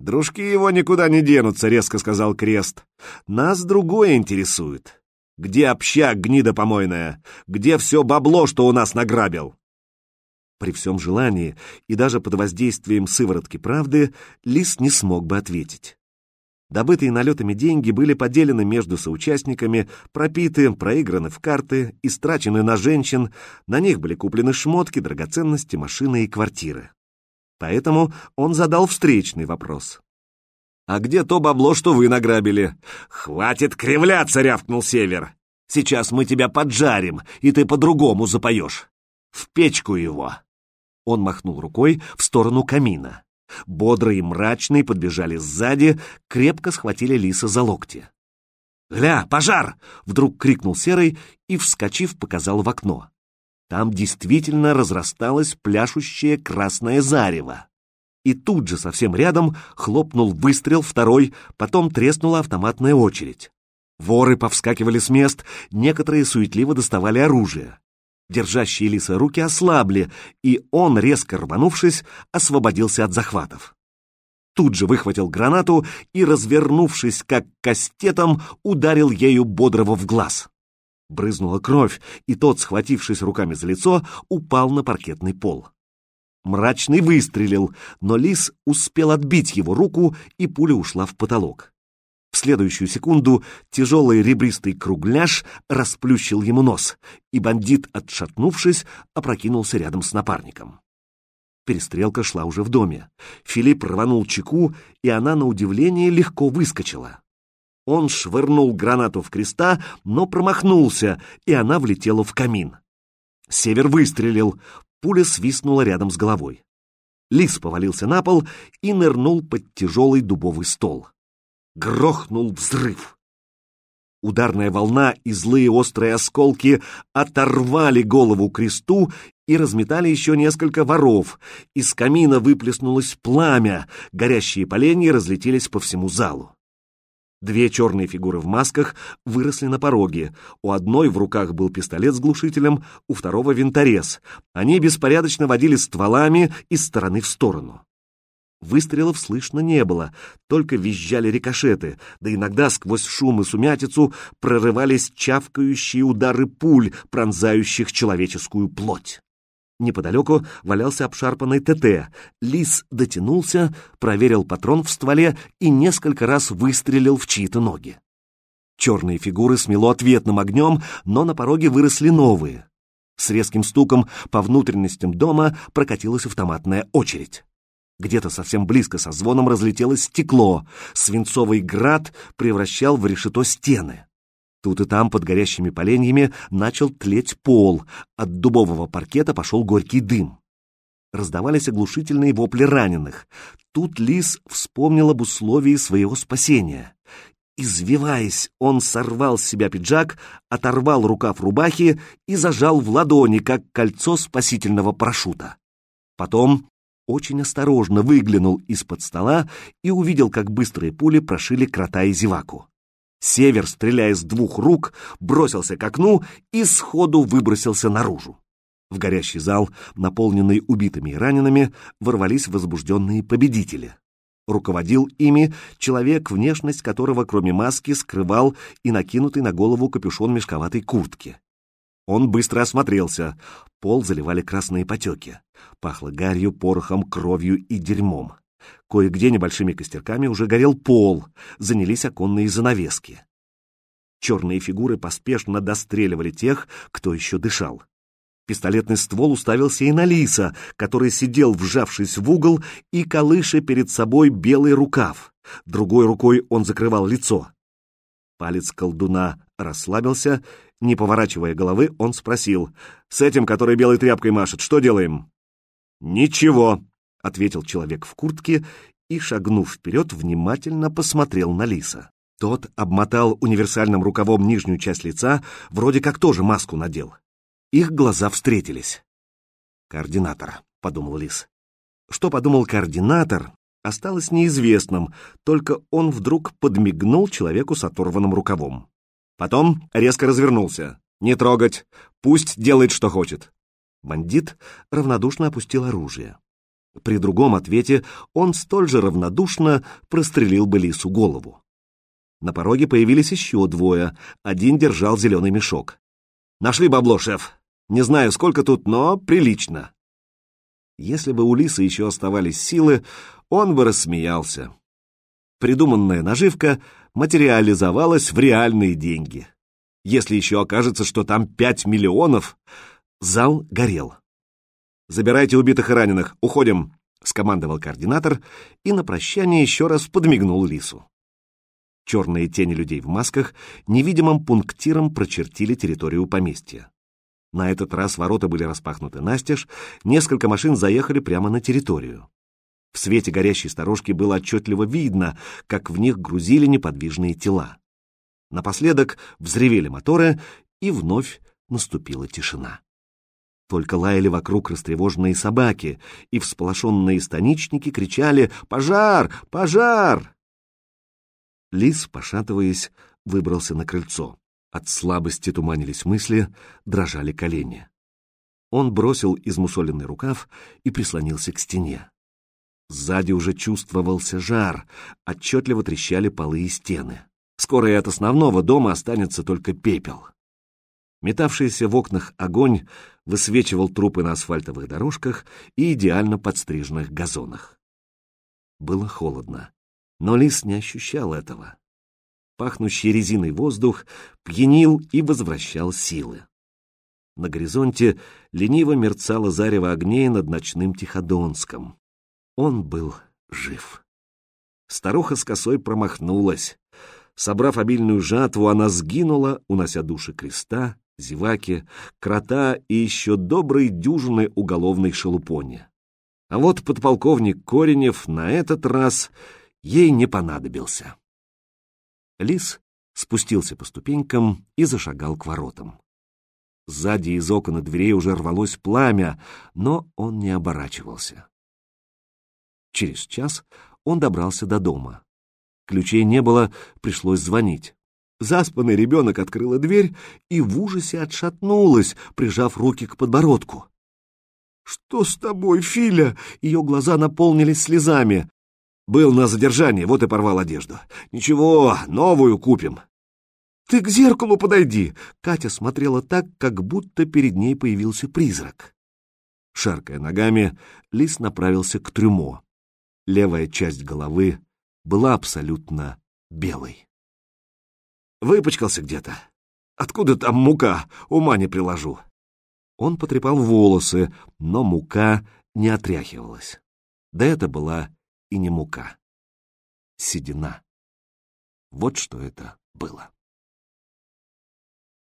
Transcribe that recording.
«Дружки его никуда не денутся», — резко сказал Крест. «Нас другое интересует. Где общак, гнида помойная? Где все бабло, что у нас награбил?» При всем желании и даже под воздействием сыворотки правды Лис не смог бы ответить. Добытые налетами деньги были поделены между соучастниками, пропиты, проиграны в карты, истрачены на женщин, на них были куплены шмотки, драгоценности, машины и квартиры. Поэтому он задал встречный вопрос. «А где то бабло, что вы награбили?» «Хватит кривляться!» — рявкнул Север. «Сейчас мы тебя поджарим, и ты по-другому запоешь. В печку его!» Он махнул рукой в сторону камина. Бодрый и мрачный подбежали сзади, крепко схватили лиса за локти. «Гля, пожар!» — вдруг крикнул Серый и, вскочив, показал в окно. Там действительно разрасталось пляшущее красное зарево. И тут же совсем рядом хлопнул выстрел второй, потом треснула автоматная очередь. Воры повскакивали с мест, некоторые суетливо доставали оружие. Держащие лиса руки ослабли, и он, резко рванувшись, освободился от захватов. Тут же выхватил гранату и, развернувшись как кастетом, ударил ею бодрого в глаз. Брызнула кровь, и тот, схватившись руками за лицо, упал на паркетный пол. Мрачный выстрелил, но лис успел отбить его руку, и пуля ушла в потолок. В следующую секунду тяжелый ребристый кругляш расплющил ему нос, и бандит, отшатнувшись, опрокинулся рядом с напарником. Перестрелка шла уже в доме. Филипп рванул чеку, и она, на удивление, легко выскочила. Он швырнул гранату в креста, но промахнулся, и она влетела в камин. Север выстрелил, пуля свистнула рядом с головой. Лис повалился на пол и нырнул под тяжелый дубовый стол грохнул взрыв. Ударная волна и злые острые осколки оторвали голову кресту и разметали еще несколько воров. Из камина выплеснулось пламя, горящие поленья разлетелись по всему залу. Две черные фигуры в масках выросли на пороге. У одной в руках был пистолет с глушителем, у второго — винторез. Они беспорядочно водили стволами из стороны в сторону. Выстрелов слышно не было, только визжали рикошеты, да иногда сквозь шум и сумятицу прорывались чавкающие удары пуль, пронзающих человеческую плоть. Неподалеку валялся обшарпанный ТТ. Лис дотянулся, проверил патрон в стволе и несколько раз выстрелил в чьи-то ноги. Черные фигуры смело ответным огнем, но на пороге выросли новые. С резким стуком по внутренностям дома прокатилась автоматная очередь. Где-то совсем близко со звоном разлетелось стекло. Свинцовый град превращал в решето стены. Тут и там под горящими поленьями начал тлеть пол. От дубового паркета пошел горький дым. Раздавались оглушительные вопли раненых. Тут лис вспомнил об условии своего спасения. Извиваясь, он сорвал с себя пиджак, оторвал рукав рубахи и зажал в ладони, как кольцо спасительного парашюта. Потом очень осторожно выглянул из-под стола и увидел, как быстрые пули прошили крота и зеваку. Север, стреляя с двух рук, бросился к окну и сходу выбросился наружу. В горящий зал, наполненный убитыми и ранеными, ворвались возбужденные победители. Руководил ими человек, внешность которого, кроме маски, скрывал и накинутый на голову капюшон мешковатой куртки. Он быстро осмотрелся. Пол заливали красные потеки. Пахло гарью, порохом, кровью и дерьмом. Кое-где небольшими костерками уже горел пол, занялись оконные занавески. Черные фигуры поспешно достреливали тех, кто еще дышал. Пистолетный ствол уставился и на лиса, который сидел, вжавшись в угол, и колыша перед собой белый рукав. Другой рукой он закрывал лицо. Палец колдуна расслабился, не поворачивая головы, он спросил. «С этим, который белой тряпкой машет, что делаем?» «Ничего», — ответил человек в куртке и, шагнув вперед, внимательно посмотрел на лиса. Тот обмотал универсальным рукавом нижнюю часть лица, вроде как тоже маску надел. Их глаза встретились. «Координатор», — подумал лис. Что подумал координатор, осталось неизвестным, только он вдруг подмигнул человеку с оторванным рукавом. Потом резко развернулся. «Не трогать! Пусть делает, что хочет!» Бандит равнодушно опустил оружие. При другом ответе он столь же равнодушно прострелил бы лису голову. На пороге появились еще двое. Один держал зеленый мешок. «Нашли бабло, шеф. Не знаю, сколько тут, но прилично». Если бы у лисы еще оставались силы, он бы рассмеялся. Придуманная наживка материализовалась в реальные деньги. Если еще окажется, что там пять миллионов, зал горел. «Забирайте убитых и раненых, уходим», — скомандовал координатор и на прощание еще раз подмигнул лису. Черные тени людей в масках невидимым пунктиром прочертили территорию поместья. На этот раз ворота были распахнуты настежь, несколько машин заехали прямо на территорию. В свете горящей сторожки было отчетливо видно, как в них грузили неподвижные тела. Напоследок взревели моторы, и вновь наступила тишина. Только лаяли вокруг растревоженные собаки, и всполошенные станичники кричали «Пожар! Пожар!». Лис, пошатываясь, выбрался на крыльцо. От слабости туманились мысли, дрожали колени. Он бросил измусоленный рукав и прислонился к стене. Сзади уже чувствовался жар, отчетливо трещали полы и стены. Скоро и от основного дома останется только пепел. Метавшийся в окнах огонь высвечивал трупы на асфальтовых дорожках и идеально подстриженных газонах. Было холодно, но лис не ощущал этого. Пахнущий резиной воздух пьянил и возвращал силы. На горизонте лениво мерцало зарево огней над ночным Тиходонском. Он был жив. Старуха с косой промахнулась. Собрав обильную жатву, она сгинула, унося души креста, зеваки, крота и еще доброй дюжины уголовной шелупони. А вот подполковник Коренев на этот раз ей не понадобился. Лис спустился по ступенькам и зашагал к воротам. Сзади из окон и дверей уже рвалось пламя, но он не оборачивался. Через час он добрался до дома. Ключей не было, пришлось звонить. Заспанный ребенок открыла дверь и в ужасе отшатнулась, прижав руки к подбородку. «Что с тобой, Филя?» Ее глаза наполнились слезами. «Был на задержании, вот и порвал одежду. Ничего, новую купим». «Ты к зеркалу подойди!» Катя смотрела так, как будто перед ней появился призрак. Шаркая ногами, лис направился к трюмо. Левая часть головы была абсолютно белой. Выпачкался где-то. Откуда там мука? Ума не приложу. Он потрепал волосы, но мука не отряхивалась. Да это была и не мука. Седина. Вот что это было.